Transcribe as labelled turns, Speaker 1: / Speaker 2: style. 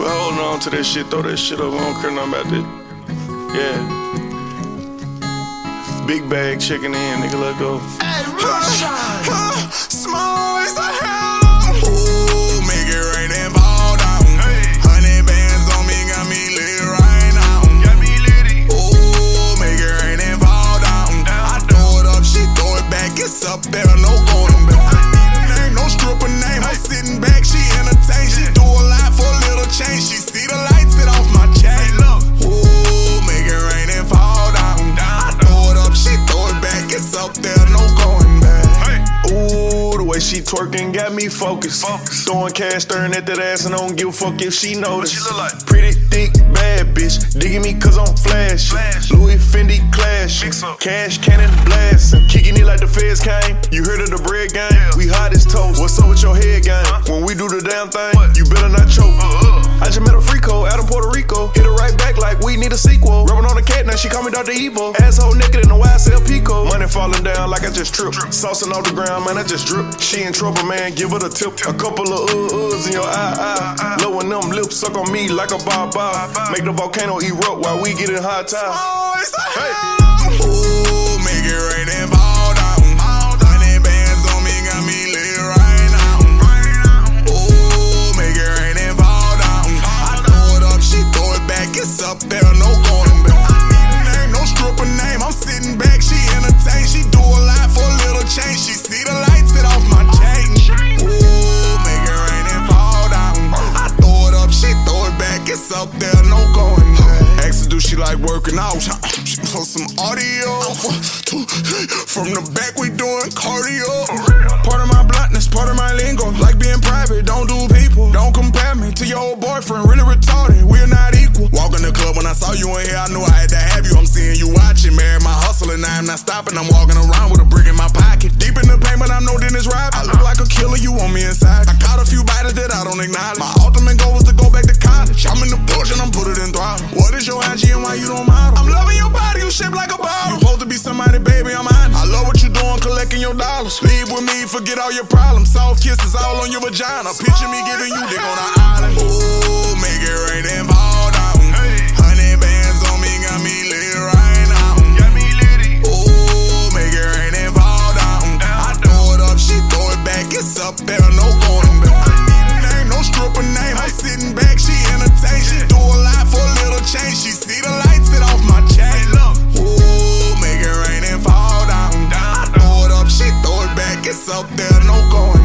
Speaker 1: We holding on to this shit, throw that shit up, I don't care nothing about that. Yeah. Big bag checking in, nigga, let go.
Speaker 2: Hey,
Speaker 1: way she twerking got me focused. Throwing cash, staring at that ass, and I don't give a fuck if she notice.
Speaker 3: she look like?
Speaker 1: Pretty thick, bad bitch. Digging me cause I'm flash.
Speaker 3: Flash.
Speaker 1: Louis Fendi clash. Cash cannon blasting. Kicking it like the feds came. You heard of the bread game?
Speaker 3: Yeah.
Speaker 1: We hot as toast. What's up with your head game? When we do the damn thing,
Speaker 3: What?
Speaker 1: you better not choke.
Speaker 3: Uh-uh.
Speaker 1: I just met a freako out in Puerto Rico. Hit her right back like we need a sequel. Rubbing on the cat, now she call me Dr. Evil. Asshole naked in the YSL just tripped. Saucing off the ground, man, I just drip. She in trouble, man, give her the tip. A couple of uh uhs in your eye, eye. Low them lips, suck on me like a bob bob. Make the volcano erupt while we get in hot tide.
Speaker 2: Oh, hell. Ooh, up there, no going back. Ask her, do she like working out? She for some audio. From the back, we doing cardio. Part of my bluntness, part of my lingo. Like being private, don't do people. Don't compare me to your old boyfriend, really retarded. We're not equal. Walk in the club when I saw you in here, I knew I had to have you. I'm seeing you watching, marry my hustle, and I'm not stopping. I'm walking get all your problems. Soft kisses all on your vagina. Picture me giving you dick on an island. Ooh, make it rain and it's out there, no going.